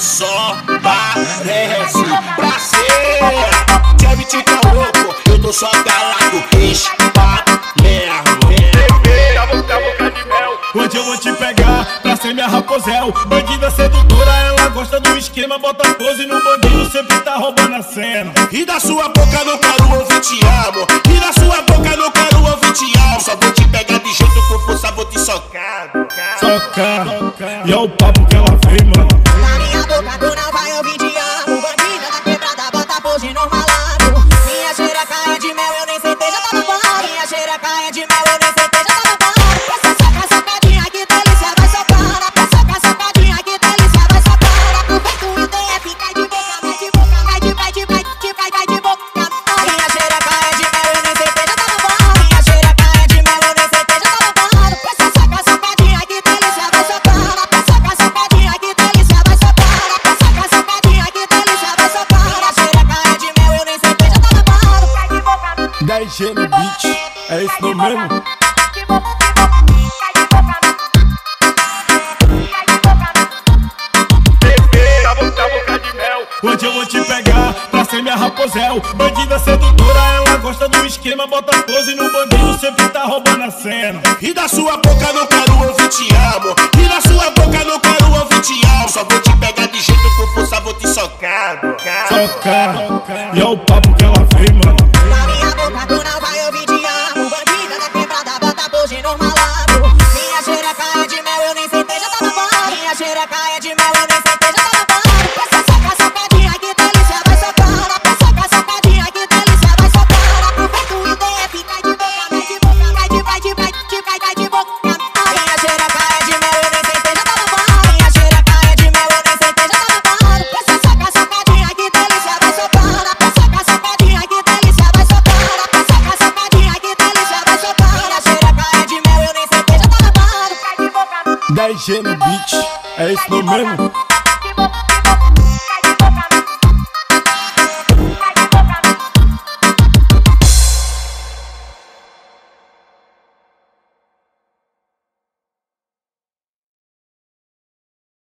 só parece pra ser. Deve te louco, eu tô só calado, espalha mesmo. Hoje eu vou te pegar pra ser minha raposel. Bandida sedutora, ela gosta do esquema. Bota pose no bandido, sempre tá roubando a cena. E da sua boca não quero ouvir te amo. E da sua boca não quero ouvir te amo. Só vou te pegar de jeito com força, vou te socar. Socar, e é o papo que ela vem, mano. Boca 10G no beat, é isso não mesmo? Hoje eu vou te pegar pra ser minha raposel. Bandida sedutora, ela gosta do esquema. Bota pose no bandido, sempre tá roubando a cena. E da sua boca não quero ouvir te amo. E da sua boca não quero ouvir te amo. Só vou te pegar de jeito com força, vou te socar. Socar, e é o papo Minha xereca é de mel, eu nem sentei, já tá babado Minha xereca é 10G no beat, é isso mesmo?